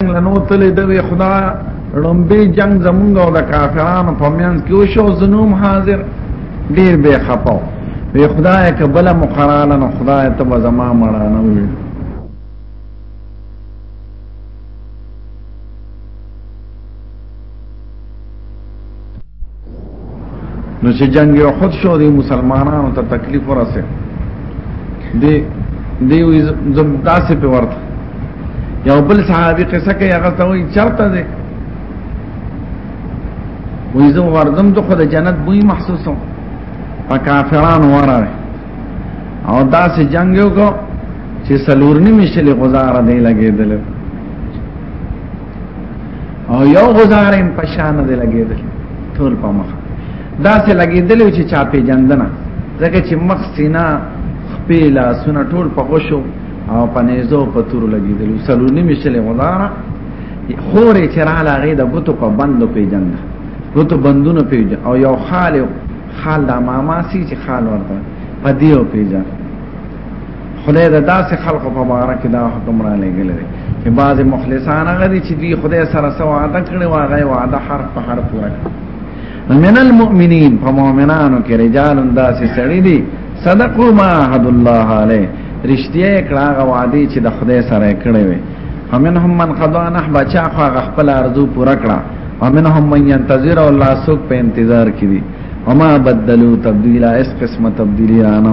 لنو تل دوی خدا لومبي جنگ زمونږ او د کافرانو په میانس کې وشو زنوم حاضر ډیر به خپاو وی خدای کبل مقرانا نو خدای ته زما مړانه وی نو چې جنگ احد شو دی مسلمانانو ته تکلیف ورسه دی دی زم داسې په ورته یو بل صحابي قصه کوي هغه ته وایي چرته دی وایي زه وردم ته خو د جنت بوی محسوسم په کافرانو وراره او داسې جنگ یو کو چې سلورنی مشلې غزار دی لګېدل او یو غزارم په شان دی لګیدل ټول په مخ دا سه لګیدل چې چا په جندنه ځکه چې مخ سینا خپې لاسونه ټول په غشو او په نيزو په تور لګیدل سلونی مشله غزاره خورې چې را لاغې د ګوتو په بندو په جنده ګوتو بندونو په او یو خال خال د ماما سي چې خال ورته په دیو پیژنه خدای د داسې خلقو په باره کې دا حکم را لګل دی چې بعضې مخلصان هغه دي چې دوی خدای سره څه وعده کړې وه هغه وعده حرف په حرف پوره کړه من المؤمنین په مؤمنانو کې رجال داسې سړي دي صدقوا ما عهد الله علیه رښتیا یې کړه هغه وعده چې د خدای سره یې کړې وې همنهم من قضا نحبه چا خو هغه خپل ارزو پوره کړه همنهم من ينتظر الله سوق په انتظار کې دي وما بدلوا تبديلا اس قسمه تبديلي رانه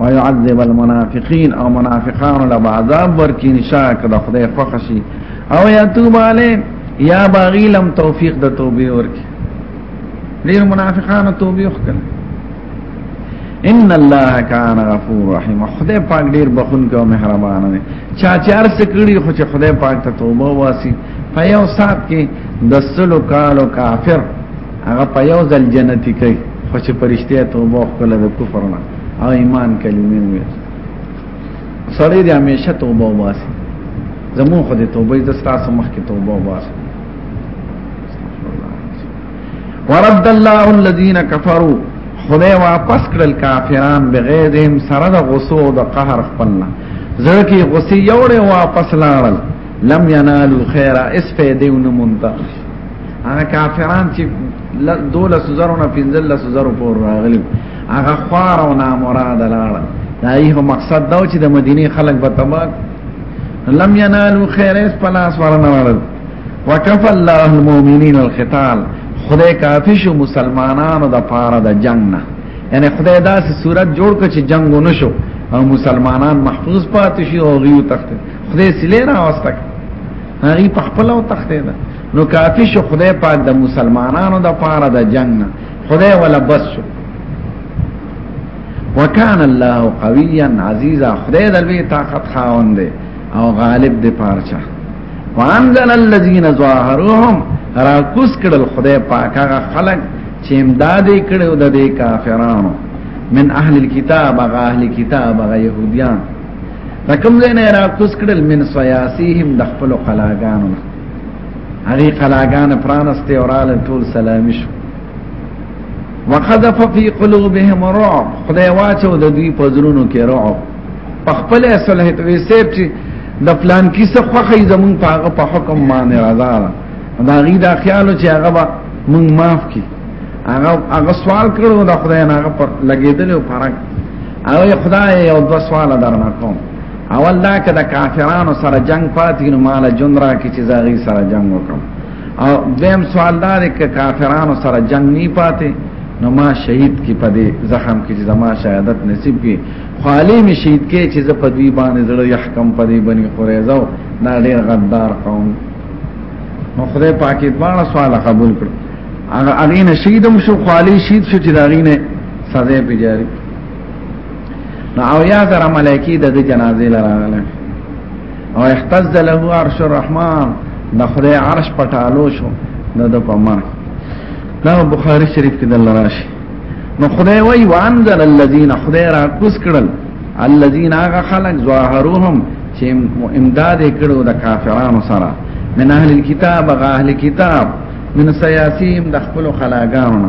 ويعذب المنافقين او منافقان له عذاب ورکی نشاء کړه خدای فخشي او يتوب عليه یا باغی لم توفیق د توبې ورکی ډیر منافقان توبې وکړه ان الله کان غفور رحیم خدای پاک ډیر بخون کو مهربان دی چا چار سکړي خو چې خدای پاک ته توبه واسي په یو سات کې د سلو کالو کافر هغه په یو ځل جنتی کوي خو چې پرشته توبه وکړه د کفر نه او ایمان کلمه وي سړی دې همیشه توبه وباسي زمون خو دې توبه د ستاسو مخ کې توبه وباسي ورد الله الذين كفروا خدای واپس کړل کافران بغیظهم سره د غصو او د قهر خپلنا زړه کې غصې یوړې واپس لاړل لم ينالو خيرا اس فائدې ونمونته هغه کافران چې دوله سوزرونه پنځل سوزرو پور راغلي هغه خوار او نامراد لاړ دا یې مقصد دا چې د مدینه خلک به تباک لم ینالو خیر اس پلاس ورنوړل وکف الله المؤمنین القتال خدای کافی شو مسلمانانو د پاره د جنگ نه یعنی خدای داسې صورت جوړ کړ چې جنگ ونشو او مسلمانان محفوظ پاتې شي او غيو تخت خدای سلی را واستک هغه په خپل او تخت ده نو کافی شو خدای پاک د مسلمانانو د پاره د جنگ نه خدای ولا بس وکان الله قویا عزیزا خدای د لوی طاقت خاوند او غالب دی پارچا وانزل الذين ظاهرهم را کوس کړل خدای پاک هغه خلق چې امداد کړو د دې کافرانو من اهل الكتاب هغه اهل کتاب هغه يهوديان دا کوم ځای نه را کوس کړل من سياسيهم د خپل قلاګانو هغه قلاګان پرانسته اوراله ټول سلامي شو وقذف في قلوبهم رعب خدای واچو د دوی په زړونو کې رعب په خپل اصله ته وسیب چې د پلان کې څه خوخه زمون په هغه په حکم باندې رضا ده دا غي دا خیال چې هغه به مونږ معاف کی هغه هغه سوال کړو دا خدای نه هغه پر لګیدل او فرق هغه خدای یو د سوال درنه کوم اول دا که د کافرانو سره جنگ پاتې نو مال جون را کې چې زاغي سره جنگ وکم او دیم سوال دا دی که کافرانو سره جنگ نه پاتې نو ما شهید کې پدې زخم کې چې زما شهادت نصیب کې خالی می شهید کې چې زه پدوی باندې زړه يحکم پدې بني قریزه دا ډېر غدار قوم نو خدای پاکي دواړه سوال قبول کړ هغه اغینه شهیدم شو خالی شهید شو چې دا اغینه سزا پیجاری نو او یا زره ملائکی د جنازې لراغله او احتز له عرش الرحمن د خدای عرش پټالو شو نو د پمر دا بخاری شریف کې دل راشي نو خدای وای وانزل الذين خدای را کوس کړل الذين هغه خلق ظاهرهم چې امداد کړو د کافرانو سره من اهل الكتاب غ اهل کتاب من سیاسیم د خپل خلاګانو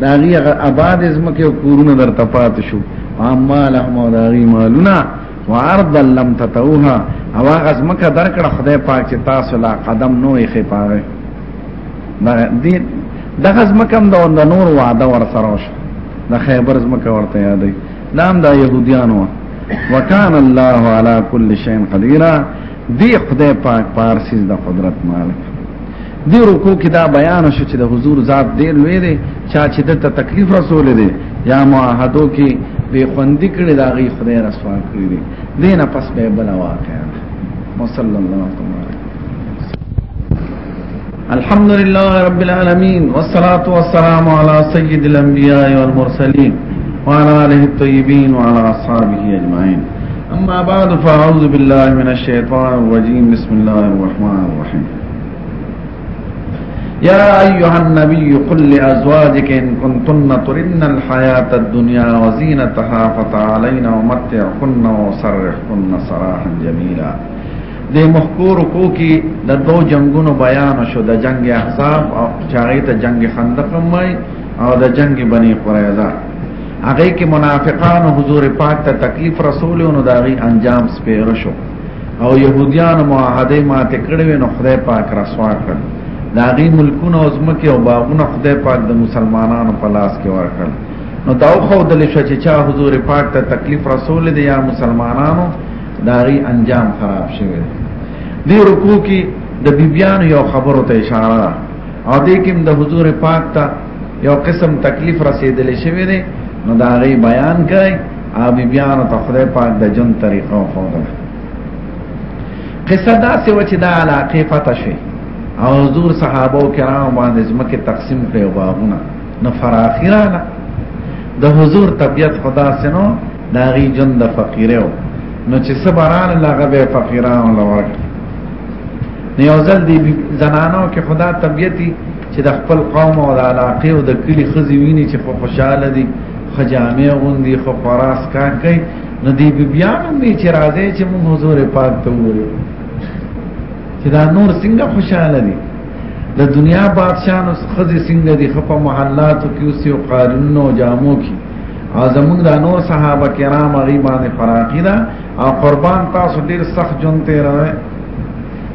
دا غي هغه آباد زمکه او کورونه در تپات شو اما له مو دا غي مالونه وارض لم تتوها او هغه زمکه درکړه خدای پاک چې تاسو لا قدم نو یې خپاره دا دې دغه زمکه هم د نور وعده ور سره وشو د خیبر زمکه ورته یادې نام دا يهوديانو وکان الله على كل شيء قدير دی خدای پاک پارسیز د قدرت مالک دی رکو کې دا بیان شو چې د حضور ذات ډیر لوی دی چا چې د تکلیف رسول دی یا معاهدو کې به خوندې کړي دا غي خدای رسوا کړی دی دینه پس به بل واقع وصلی الله تعالی الحمد لله رب العالمين والصلاة والسلام على سيد الأنبياء والمرسلين وعلى آله الطيبين وعلى أصحابه أجمعين أما بعد فأعوذ بالله من الشيطان الرجيم بسم الله الرحمن الرحيم يا أيها النبي قل لأزواجك إن كنتن تردن الحياة الدنيا وزينتها فتعالين ومتعكن وصرحكن صراحا جميلا د مخکور کو کې د دو جنگونو بیان شو د جنگ احزاب او چاغې ته جنگ خندق مای او د جنگ بنی قریظه هغه کې منافقان حضور پاک ته تکلیف رسول او داغي انجام سپیر شو او يهوديان معاهده ماته کړې نو خدای پاک رسوا کړ داغي ملکونه او ځمکه او باغونه خدای پاک د مسلمانانو په لاس کې ورکړ نو دا خو د لښه چې چا حضور پاک ته تکلیف رسول دی یا مسلمانانو داغي انجام خراب شوی دی رکوع کې د بیبیانو یو خبرو ته اشاره ده او دې کې د حضور پاک ته یو قسم تکلیف رسیدل شوی دی نو دا غي بیان کړي او بیبیانو ته خدای پاک د جون طریقه خو ده قصه دا سوي چې دا علاقه پته شي او حضور صحابه کرام باندې زمکه تقسیم کړي او باغونه نو فراخیرانه د حضور طبیعت خدا سينو دا غي جون د فقیرو نو چې صبران لغه به فقیرانو لور نه یو ځل دی زنانو کې خدا طبيعتي چې د خپل قوم او د علاقې او د کلی خزي ویني چې په خوشاله دي خجامه غوندي خو خراس کا کوي نو دی بیا هم چې راځي چې موږ حضور پاک ته وره چې دا نور څنګه خوشاله دي د دنیا بادشاہانو خزي څنګه دي خپه محلاتو کې اوس یو قارون او جامو کې اعظمون د نور صحابه کرام غي باندې فراقی دا او قربان تاسو ډیر سخت جون تیر راي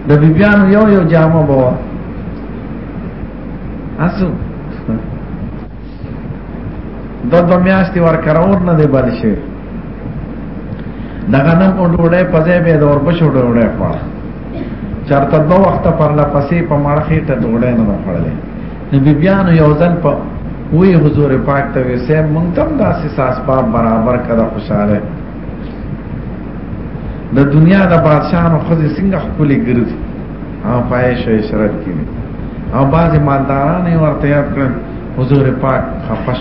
د بیبيان یو یو جامو بوا اسو د دوه میاشتې ورکرور نه دی بل شي دغه نن وړوړې په ځای به د اوربشو وړوړې خوړه چرته دوه وخته پر لا پسې په مړخې ته وړوړې نه خوړلې نو بیبيانو یو ځل په وی حضور پاک ته وی سه مونږ تم داسې ساس په برابر کړه خوشاله د دنیا د بادشاہانو خزې څنګه خپلې ګرځي او پای شوی سرت کې او باز مالداران یې ورته یاد کړ حضور پاک خفش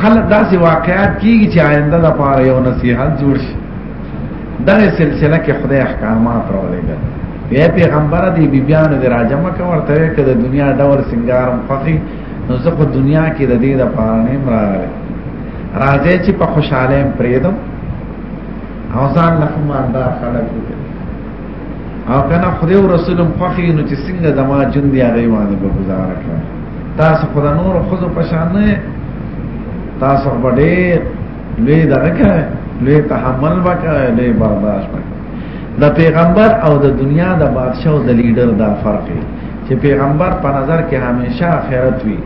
خلک داسې واقعات کیږي چې آینده د پاره یو نصيحت جوړ شي دغه سلسله کې خدای احکامات راولېږل بیا پیغمبر دی بی بیانو دی راجمه که ورته که د دنیا ډول سنگارم خوخی نو زه په دنیا کې د دې د پاره نه راغلی راځي چې په خوشاله پریدم او ځان له مالدار خلک وکړي او کنه خدای او رسول هم خوخي نو چې څنګه د ما جون دی هغه باندې به گزاره کړم تاسو خدای نور خو په شان نه تاسو باندې لوی دغه کوي لوی تحمل وکړي لوی برداشت وکړي د پیغمبر او د دنیا د بادشاہ او د لیډر دا فرق دی چې پیغمبر په نظر کې همیشه آخرت وي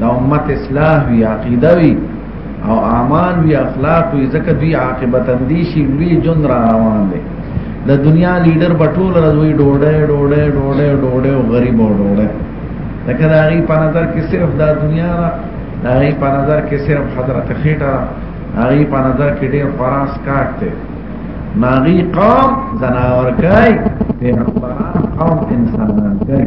د امت اصلاح وي عقیده وي او اعمال وی اخلاق وی زکه دوی عاقبت اندیشی لوی جون را روان دی د دنیا لیډر بټول راځوي ډوډه ډوډه ډوډه ډوډه او غریب او ډوډه لکه دا غي په نظر کې صرف دا دنیا را دا غي په نظر کې صرف حضرت خېټه دا غي په نظر کې ډېر فراس کاټته ناغي قوم زناور کوي پیغمبران قوم انسانان کوي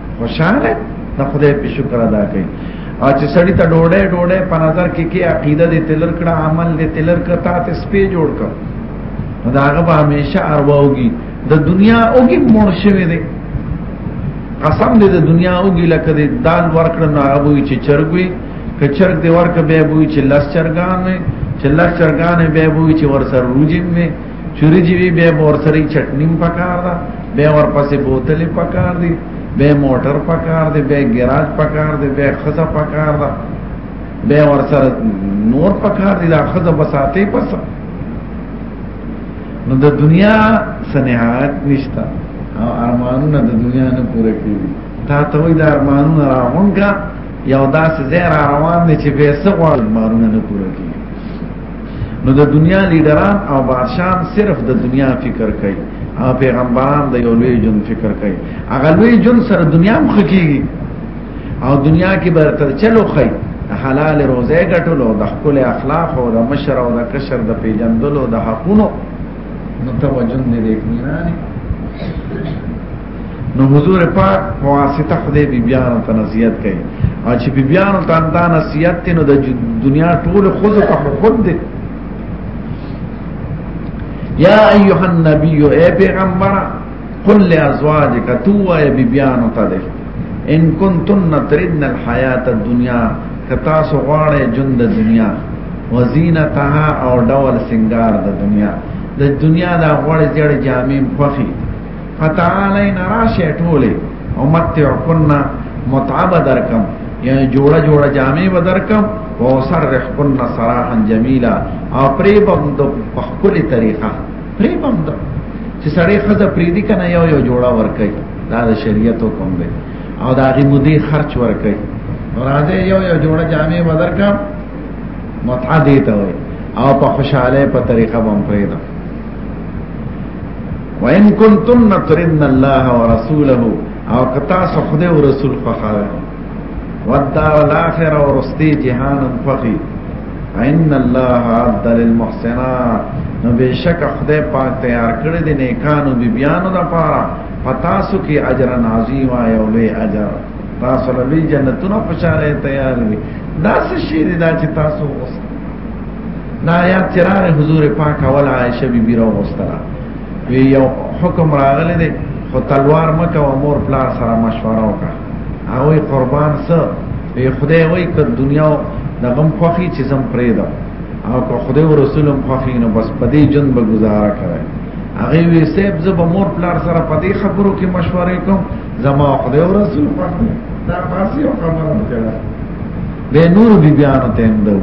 خوشاله د خدای په شکر ادا کوي او چې سړی ته ډوډۍ ډوډۍ په نظر کې کې عقیده دې تلر کړه عمل دې تلر کړه تا ته سپې جوړ کړ نو دا هغه به همیشه ارواوږي د دنیا اوږي مړ شوی دی قسم دې د دنیا اوږي لکه دې دال ورکړ نه هغه وی چې چرګوي که چرګ دې ورکړ به وی چې لس چرګان وي چې لس چرګان به وی چې ورسره روجي وي چوری جی وی به مور سره چټنیم پکار دا به ور پسې بوتل پکار دی به موټر پکار دی به ګراج پکار دی به خزه پکار دا به ور سره نور پکار دی دا خزه بساتې پس نو د دنیا صنعت نشتا او ارمانونه د دنیا نه پوره کیږي تا ته وای دا ارمانونه راغونګه یو داسې زیر روان دي چې به څه غواړي ارمانونه نه پوره کیږي نو د دنیا لیډران او بادشاہان صرف د دنیا فکر کوي او پیغمبران د یو لوی جن فکر کوي هغه لوی جن سره دنیا مخ کیږي او دنیا کې برتر چلو خي حلال روزه ګټلو د خپل اخلاق او د مشر او د کشر د پیجندلو د حقونو نو توجه دې اطمینان نو حضور پاک واسطه خدای بی بیان ته نصیحت کوي او چې بی بیان ته دا نصیحت کینو د دنیا ټول خود ته خود دي یا ایها النبی اے پیغمبر قل لازواجک تو اے بی بیان ته دي ان کنتن تردن الحیات الدنیا کتا سو غواړې جون د دنیا وزینتها او ډول سنگار د دنیا د دنیا د غوړې جړې جامې خوخي فتعالین راشه ټوله او متع کننا متعب درکم یعنی جوړه جوړه جامع و درکم او سرح کننا سراحا جمیلا او پریبم دو پخکلی طریقه پریبم دو چې سړی خزه پریدی کنه یو یو جوړه ورکي دا د شریعت حکم دی او دا غي مودي خرج ورکي راځي یو یو جوړه جامع و درکم متع دی ته او په خوشاله په طریقه بم پریدم وان کنتم نقرن الله ورسوله او کتا سو خدای او رسول فخاوه والدار الاخره ورستی جهان فخی ان الله عبد للمحسنات نو بشک خدای پاک تیار کړی دی نیکانو بی بیانو د پاره پتاسو کې اجر عظیم او لوی اجر تاسو لوی جنتونه پچاره تیار وي دا څه شی دی دا چې تاسو وسته دا یا چرای حضور پاک اول عائشه بی بی راوستله وی یو حکم راغلی دی خو تلوار مکه او مور پلار سره مشوره وکړه هغه قربان سه وی خدای وای ک دنیا دغم خوخي چې زم پرېدم او که خدای او رسول هم خوخي نو بس په دې جن به گزاره کوي هغه وی سیب زب مور پلار سره په دې خبرو کې مشورې کوم زما خدای او رسول خوخي دا پاسي او خبره وکړه به نور بی بیانو ته اندو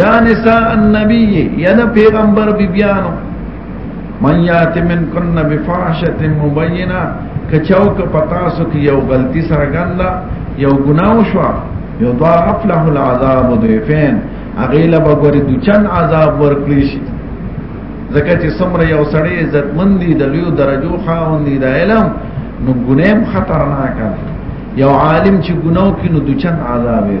یا نساء النبی یا د پیغمبر بیبیانو من یات من کن بفاحشه مبینه کچاو ک پتا سو کی یو غلطی سره ګندا یو ګناو شو یو دوا افلح العذاب ضعفین اغیلا بغور د چن عذاب ورکړي شي زکه چې سمره یو سړی عزت مندي د لیو درجو خاوندې د علم نو ګنیم خطرناک یو عالم چې ګناو کینو د چن عذاب یې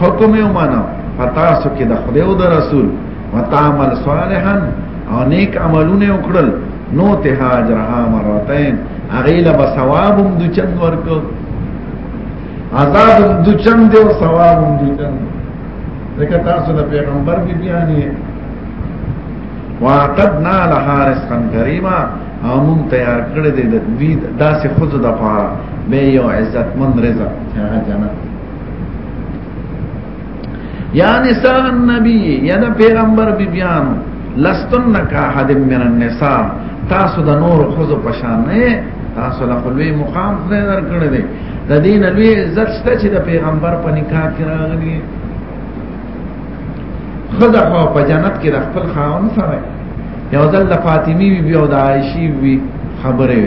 حکم یې ومنه پتا سو کې د خدای او د رسول وتعمل صالحا او نیک عملونه وکړل نو ته هاجرها مرتين هغه له ثوابم د چند ورکو عذاب د چند دی او ثوابم د چند ځکه تاسو د پیغمبر کې بیانې واعتدنا لها رزقا كريما او مون تیار کړی دی د داسې خود د پاره به یو عزتمن رزق چې هغه جنت یا نساء النبی یا د پیغمبر بیبیان لستن کا حد من النساء تاسو د نور خزو پشان نه تاسو له خلوی مقام نه درکړی دی د دین لوی عزت شته چې د پیغمبر په نکاح کې راغلی خزه خو په جنت کې د خپل خاون سره یو ځل د فاطمی بی بی او د عائشی بی خبره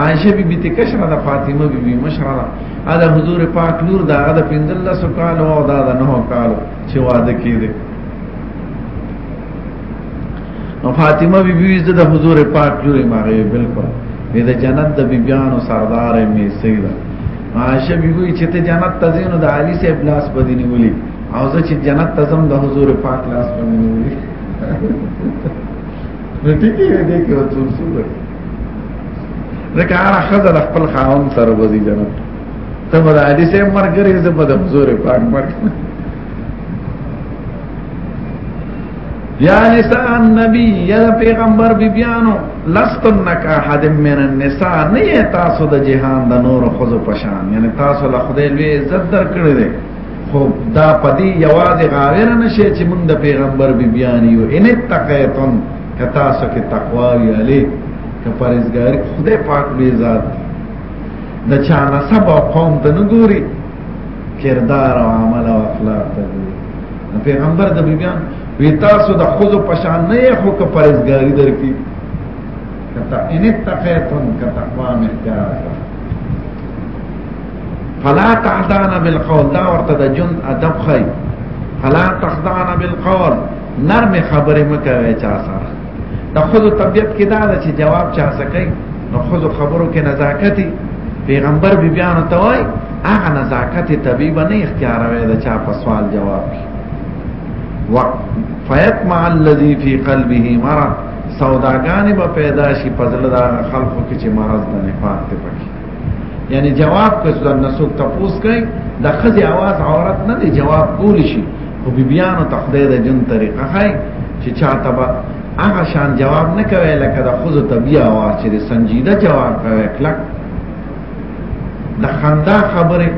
عائشه بی بی تکشره د فاطمه بی بی مشره دا حضور پاک نور دا دا پندل لسو کالو او دا دا نهو کالو چه واده کی دی نو فاطمه بی بی دا حضور پاک نور ماغی بلکل وی دا جنت دا بی بیانو سردار می سیده عائشہ بی بی چه تا جنت تزینو دا علی سیب لاس بدینی ولی او زه چې جنت ته زم د حضور پاک لاس باندې نو ټیکې دې کې وڅور سور ځکه هغه خزه د خپل خاون سره وځي جنت ته به د علي صاحب مرګري زه به د حضور پاک مرګ یا نساء النبی یا پیغمبر بی بیانو لستن کا حد من النساء نه تاسو د جهان د نور خزو پشان یعنی تاسو له خدای لوی عزت درکړی دی خو دا پدی یوازې غاویر نشي چې موږ د پیغمبر بی بیان یو ان تقیتن کتا سکه تقوا وی علی کپرزګاری خدای پاک به ذات د چا نسب او قوم ته نه ګوري کردار او عمل او اخلاق ته ګوري پیغمبر د بیان وی تاسو د خود په شان نه یې خو کپرزګاری درکې کتا ان تقیتن کتقوا مختار فلا تعدانا بالقول دا ورته د جن ادب خی فلا تخدعنا بالقول نرم خبرې مکوي چا سره د خود طبيعت کې دا ده چې جواب چا سکي نو خود خبرو کې نزاکت پیغمبر بی بیان ته وای هغه نزاکت طبيب نه اختیار وي د چا په سوال جواب کې وقت فیتمع الذی فی قلبه مرض سوداګانې به پیدا شي په ځل دا خلکو کې چې مرض د نفاق ته پکې یعنی جواب کس در نسوک تپوس کئی دا خزی آواز عورت نه دی جواب کولی شي خو بیبیانو تخدای د جن طریقه خای چې چاته با هغه شان جواب نه کوي لکه د خزو طبيعه آواز چې سنجیده جواب کوي کلک د خندا خبره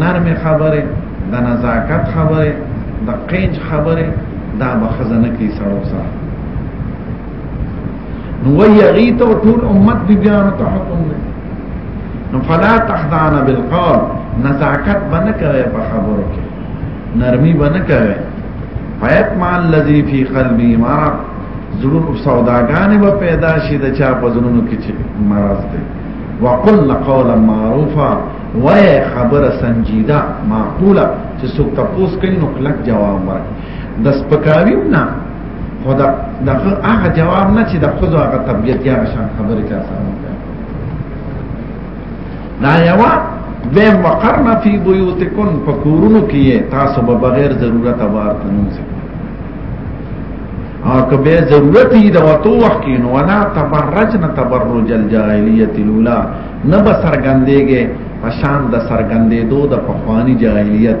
نرم خبره د نزاکت خبره د قینج خبره دا به خزنه کې سره سره نو وی هغه ته ټول امت دی بیان ته حکم دی نو فلا تخدعن بالقول نزاکت بنه کوي په خبرو کې نرمي بنه کوي فیتمع الذی فی قلبی مرض ضرور سوداګانې به پیدا شي د چا په زړونو کې چې مرض دی وقل قولا معروفا وای خبره سنجیده معقوله چې څوک تاسو کوي نو کلک جواب ورکړي د سپکاوی نه خو دا دغه هغه جواب نه چې د خود هغه طبيعت یا شان خبرې چا سره دا یو به وقرنا فی بیوتکن فکورونو کې تاسو به بغیر ضرورت بار تنوځي او که به ضرورت یې د وته وخت کې نو ولا تبرجن تبرج الجاهلیت الاولى نه به سرګندېږي پشان د سرګندېدو د پخوانی جاهلیت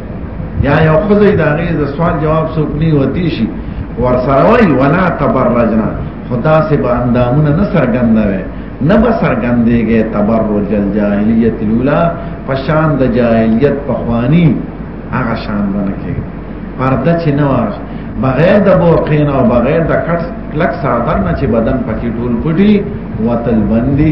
یا یو خدای دا غي د سوال جواب څوک نه وتی شي ور سره وای ولا تبرجنا خدا سے به اندامونه نه سرګندوي نه به سرګندېږي تبرج الجاهلیت الاولى پشان د جاهلیت پخوانی هغه شان باندې کې پرده چې نه واش بغیر د بورقین او بغیر د کټ کلک ساتر نه چې بدن پکې ټول پټي وتل بندي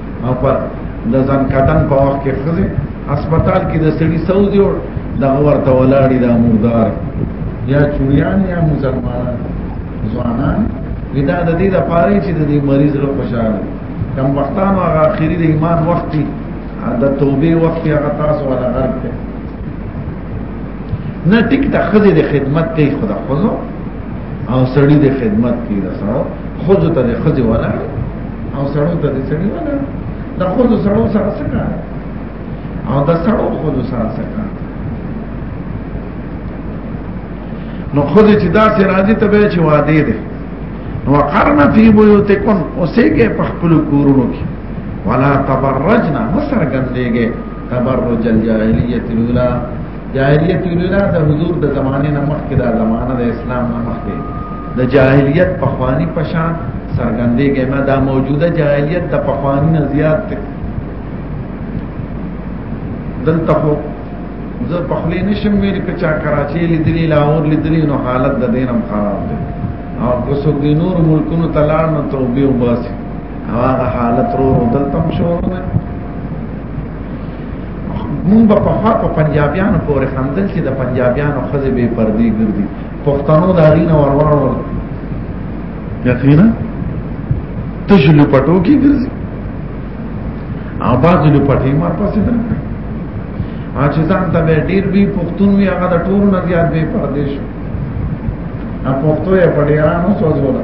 او په د ځان کتن په وخت کې خزه هسپتال کې د سړي سعودي او د ورته ولاړی د مردار یا چوریان یا مسلمانان ځوانان ودا د دې لپاره چې د دې مریض له خوشاله کم وختانو هغه اخیری د ایمان وخت دی د توبې وخت هغه تاسو ولا غرب نه ټیک ته خزه د خدمت کوي خدا خوځو او سړی د خدمت کې دا سره خو ته د خځه ولا او سړو ته د سړی ولا دا خو د سړو سره سکا او دا سړو خو د سره سکا نو خو چې دا سره راځي ته به چې وادي ده وقرنا فی بیوتکم اوسېګه په خپل کورونو کې ولا تبرجنا مسرګندېګه تبرج الجاهلیت الاولى جاهلیت ویلا د حضور د زمانه نه مخکې د زمانه د اسلام نه مخکې د جاهلیت په خواني پشان سرګندې ګما دا موجوده جاهلیت د په خواني نه زیات دی دلته خو زه په خلی نشم ویل چې چا کراچي لیدلی لاهور لیدلی نو حالت د دینم خراب دی او که څوک د نور ملکونو تلار نو توبې وباسي هغه حالت رو دلته مشور نه مونږ په خوا په پنجابیانو پورې خندل چې د پنجابیانو خزه به پردي ګرځي پښتنو دا غینه ورورو یقینا تجلو پټو کې ګرځي او باز له پټې مار پاسې ده اچ ځان ته ډیر وی پښتون وی هغه د ټول نه زیات به پردیش ا پښتو یې پډیرانو سوځولا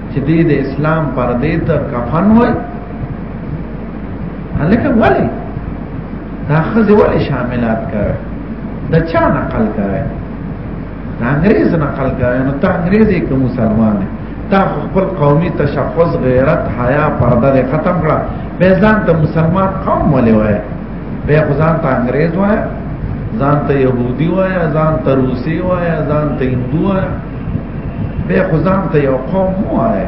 چې دې د اسلام پر دې ته کفن وای هلکه ولی دا خزه ولی شاملات کوي د چا نقل کوي د انګريز نقل کوي نو ته انګريز یې کوم مسلمان دی تا خپل قومي تشخص غیرت حیا پرده ختم کړه به ځان ته مسلمان قوم ولې وای به ځان ته انګريز وای ځان ته يهودي وای ځان ته روسي وای ځان ته هندو وای به خدام ته یو قوم وایي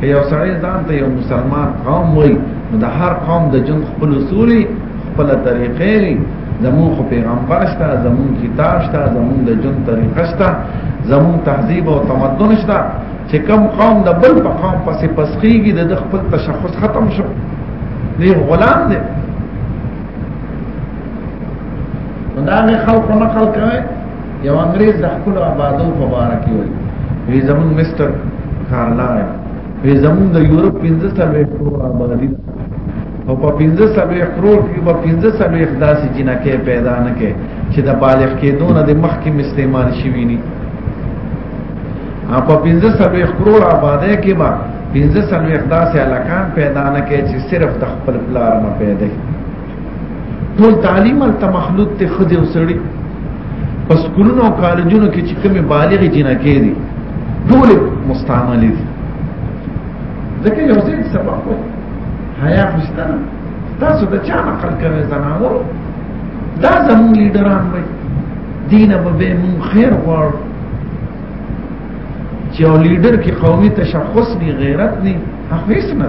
که یو سړی ځان ته یو مسلمان قوم وایي نو د هر قوم د جن خپل اصولي خپل طریقې لري زمون خو پیغمبر شته زمون کتاب شته زمون د جن طریقه شته زمون تهذیب او تمدن شته چې کم قوم د بل په قوم پسې پسخيږي د خپل تشخص ختم شو دی غلام دی دا نه خلق نه خلق کوي یو انګريز د خپل آبادو په باره کې وایي وی زمون مستر کارلا وی زمون د یورپ 15 سروې کرور آبادی او په 15 سروې کرور کې په 15 سروې داسې جنکه پیدا نه کې چې د بالغ کېدو نه د مخ کې مستعمال شي ویني په 15 سروې کرور آبادی کې ما 15 سروې داسې الکان پیدا نه کې چې صرف د خپل پلار نه پیدا ټول تعلیم ته مخلوط ته خدي او سړی پس کولونو او کالجونو کې چې کومه بالغ جنکې دي ټول مستعمل دي ځکه یو څه سبب وي حیا خوشتنه تاسو د چا نقل کوي زنانو دا زموږ لیډران وي دینه به مون خیر غواړو چې یو لیډر کې قومي تشخص نه غیرت نه هغه هیڅ نه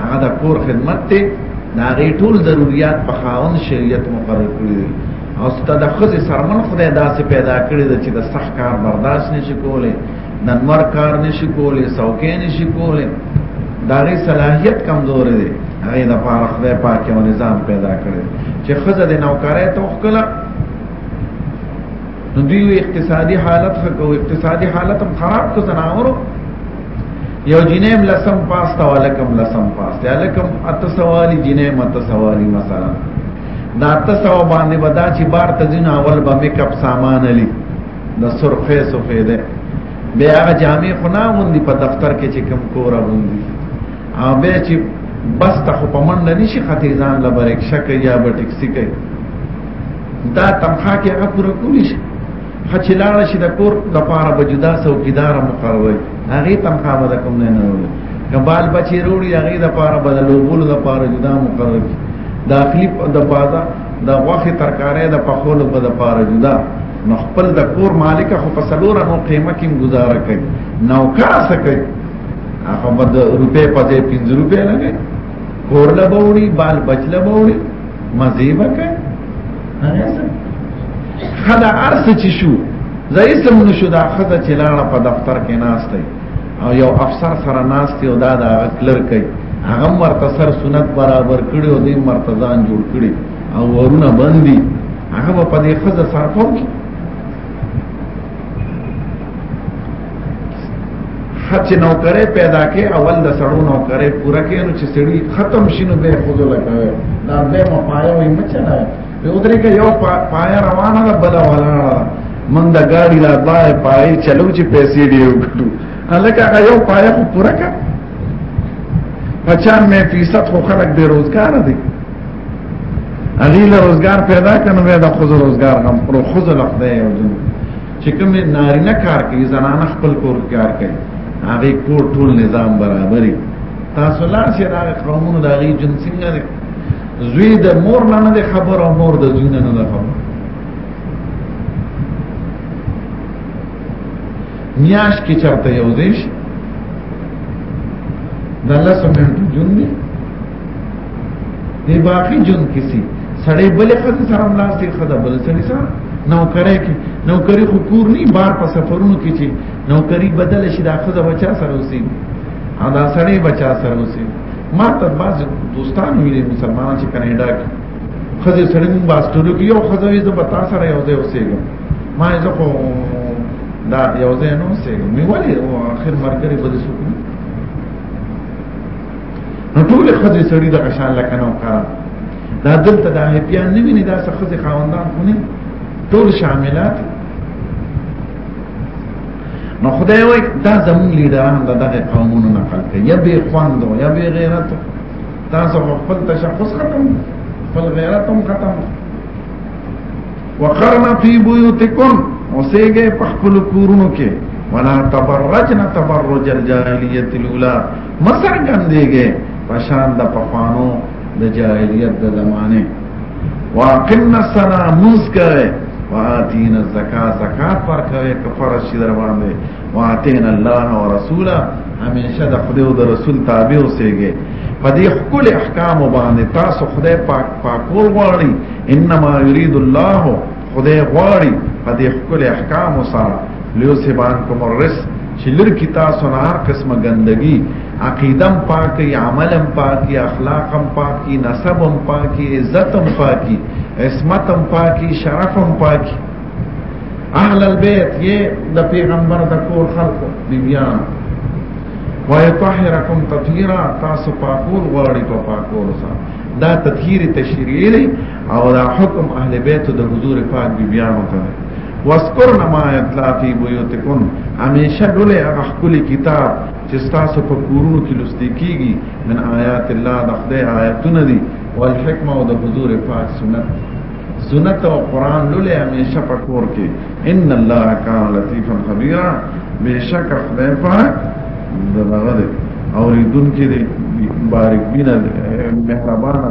هغه د کور خدمت ته دا غي ټول ضرورت په خاون شریعت مقرر کړی او ستاسو د خزې سرمن خدای داسې پیدا کړی چې د سخت کار برداشت نشي کولای ننور کار نشي کولای سوکې نشي کولای دا غي صلاحیت کمزور دی هغه د پاره خدای پاک یو نظام پیدا کړی چې خزه د نوکرې توخکله نو دوی اقتصادي حالت خکو اقتصادي حالت هم خراب کو زناورو یو جنیم لسم پاس تا ولکم لسم پاس یا لکم اتسوالی جنیم اتسوالی مثلا دا اتسوا باندې بدا چې بار تزین اول به میک اپ سامان علی د سرخه سفیده بیا هغه جامع خنا مونږ په دفتر کې چې کم کورا وندي او بیا چې بس ته په منډه نشي خطې ځان لبرک شک یا به ټیکسي کوي دا تنخواه کې هغه پوره کولی شي خچلاړ شي د کور د پاره بجدا څوکیدار مقرروي هغه تنخواه به کوم نه نه وروړي کبال بچی وروړي هغه د پاره بدلو بول د پاره جدا مقرر کی داخلي د بازا د غوخه ترکارې د پخول په د پاره جدا نو خپل د کور مالک خو په سلور نو قیمه کې گزاره کوي نو کار څه کوي هغه بد روپې په دې 15 روپې لګي کور له بوړي بال بچ له بوړي مزي وکړي هغه څه خدا ارس چې شو زایسم نشو دا خدا چې لاړه په دفتر کې ناشته او یو افسر سره ناشته او دا دا کلر کوي هغه مرته سر سنت برابر کړي او دې مرتضان جوړ کړي او ورونه باندې هغه په دې خزه سر پوکي خچ نوکرې پیدا کې اول د سړو نوکرې پورا کې نو چې سړی ختم شینو به خود لګوي دا دې مو پایو یې مچنه به ودرې کې یو پایا روانه ده بل ولاړه من دا ګاډي لا بای پای چلو چې پیسې دی وکړو الکه هغه یو پایا خو پورا کا پچان مې فیصد خو خلک بے روزګار دي اغیله روزګار پیدا کنه به د خود روزګار غم پر خود لخته یو چې کوم نارینه کار کوي زنانه خپل کور کار کوي هغه کور ټول نظام برابرې تاسو لا چې دا قومونو د غي جنس څنګه دي زوی د مور نه نه خبر او مور د زوی نه نه خبر میاش کې چرته یو دیش د الله سمه جون دي دی باقی جون کسی سړی بل خد سره ملاسته خد بل سړی سره نوکرې کې نوکری خو کور نه بار په سفرونو کې چې نوکری بدل شي دا خد بچا سره اوسې ا دا سړی بچا سره اوسې ما ته باز دوستان ویلي مسلمان چې کینیډا کې خزه سړی مون باستورو کې یو خزه یې زبتا سره یو ځای اوسېږم ما یې خو دا یو ځای نو اوسېږم مې ولې اخر مرګري بده سکون ټول خځه سړی د غشان لکه نو کار دا دلته د اپیان نه ویني دا څه خځه خاوندان خو نه ټول شاملات نو خدای وای دا زمون لیډران د دغه قومونو نقل کوي یا به خواندو یا به غیرت تاسو خپل تشخص ختم خپل غیرت هم ختم وقرنا فی بیوتکم اوسېږي په خپل کورونو کې ولا تبرجنا تبرج الجاهلیت الاولى مزه ګندېږي په شان د پخوانو د جاهلیت د زمانه واقمنا الصلاه مسکره واتینا الزکات زکات پر کوي کفاره شي در باندې واتینا الله ورسوله همیشه د خدای او د رسول تابع اوسېږي په دې خپل احکام باندې تاسو خدای پاک پاکول غواړي انما يريد الله خدای غواړي په دې خپل احکام سره لیو سبان کوم رس چې لرکی تاسو نه هر قسمه ګندګي عقیدم پاکي عملم پاکي اخلاقم پاکي نسبم پاکي عزتم پاکي عصمتم پاکي شرفم پاکي اهل البيت یې د پیغمبر د کور خلکو بیبيان ويطهركم تطهيرا تاسو پاکول غواړي په پاکول سره دا تطهیر تشریعی دی او دا حکم اهل بیت د حضور پاک بی بیانو ته واسکرنا ما یتلا فی بیوتکن همیشه ډول هغه خپل کتاب چې تاسو په کورونو کې لوستي کیږي من آیات الله د خدای آیاتونه دي والحکمه او د حضور پاک سنت سنت او قران لولې همیشه په کور کې ان الله کان لطیفا خبیرا بشک خدای پاک دغه او ریدون کې دي بارک بینه مهربانه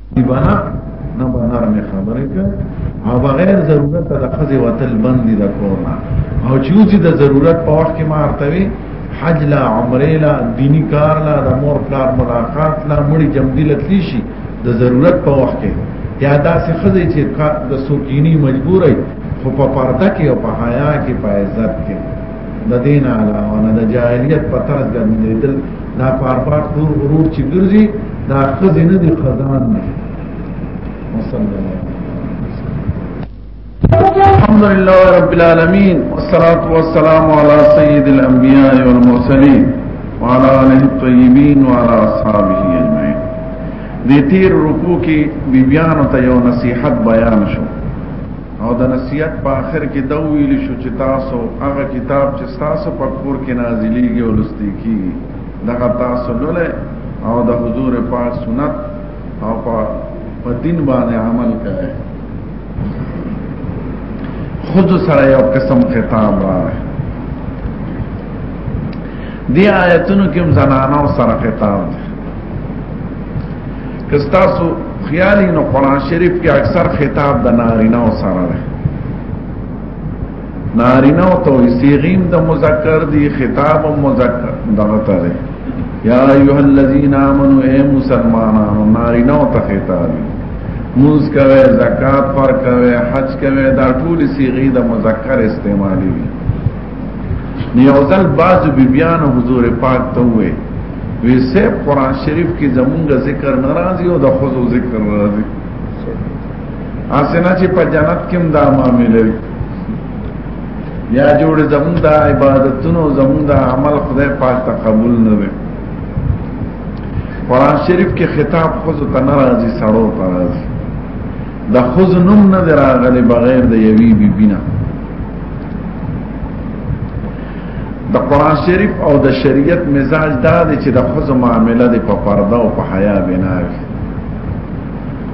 دی بنا نه بنار مې خبره کړ او بغیر ضرورت د خزه وتل باندې د کورنا او چې اوسې د ضرورت په وخت کې ما ارتوي حج لا عمره لا دینی کار لا د مور پلار ملاقات لا مړي جمدی لتلی شي د ضرورت په وخت کې یا داسې خزه چې د سوکینی مجبورای خو په پرده کې او په حیا کې په عزت کې د دین علاوه نه د جاهلیت په طرز ګرځیدل دا پارپاټ نور غرور چې ګرځي دا خزې نه دي خزان دي وصلی الله الحمد لله رب العالمين والصلاة والسلام على سيد الأنبياء والمرسلين وعلى آله الطيبين وعلى أصحابه أجمعين دي تير رکوع کې بیبيانو ته یو نصيحت بیان شو او د نصیحت په آخر کې دا ویل شو چې تاسو هغه کتاب چې تاسو په کور کې نازلېږي او لوستي کیږي دغه تاسو لولې او د حضور پاک سنت او په دین باندې عمل کوي خود سره یو قسم خطاب راغی دی آیتونو کې زنانو سره خطاب دی کستاسو خیالي نو قران شریف کې اکثر خطاب د نارینه او سره ده نارینه او تو صيغیم د مذکر دی خطاب مذکر دغه ته ده یا ایه الذین آمنو اے مسلمانانو نارینه او ته خطاب موز کوي زکات پر کوي حج کوي دا ټول صيغې د مذکر استعمالي یو ځل باز بیبیانو حضور پاک ته وې وی سیب قرآن شریف کی زمونږ ذکر ناراضی او د خزو ذکر ناراضی اسنه چې په جنت کې دا معاملې یا جوړ زمونږ د عبادتونو زمونږ د عمل خدای پاک ته قبول نه وي قرآن شریف کې خطاب خزو ته ناراضی سړو ته ناراضی د خود نوم نه دراغلی بغیر د یوی بی بینا د قران شریف او د شریعت مزاج دا دی چې د خود معاملې د په پرده او په حیا بنا وي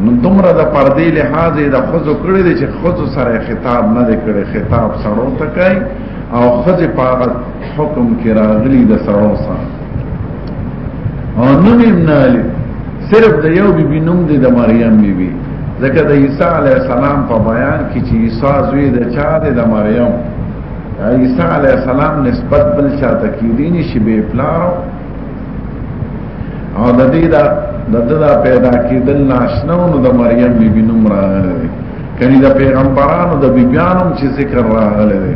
نو دومره د پردې لحاظ د خود کړې دي چې خود سره خطاب نه دی کړي خطاب سره تکای او خود په حکم کې راغلي د سره سره او نوم یې نه علي صرف د یو بیبي نوم دی د مریم بیبي ځکه د عیسی علی السلام په بیان کې چې عیسی زوی د چا دی د مریم عیسی علی السلام نسبت بل چاته کیدی نشي به پلار او د دې دا د دې پیدا کېدل ناشنو نو د مریم بیبي نوم راغلی کني د پیغمبرانو د بیبيانو چې ذکر راغلی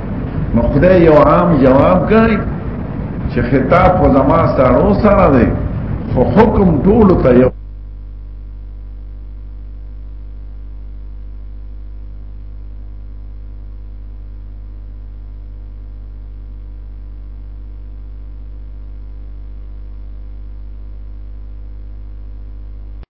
نو خدای یو عام جواب کوي چې خطاب خو زما سره سره دی خو حکم ټول ته یو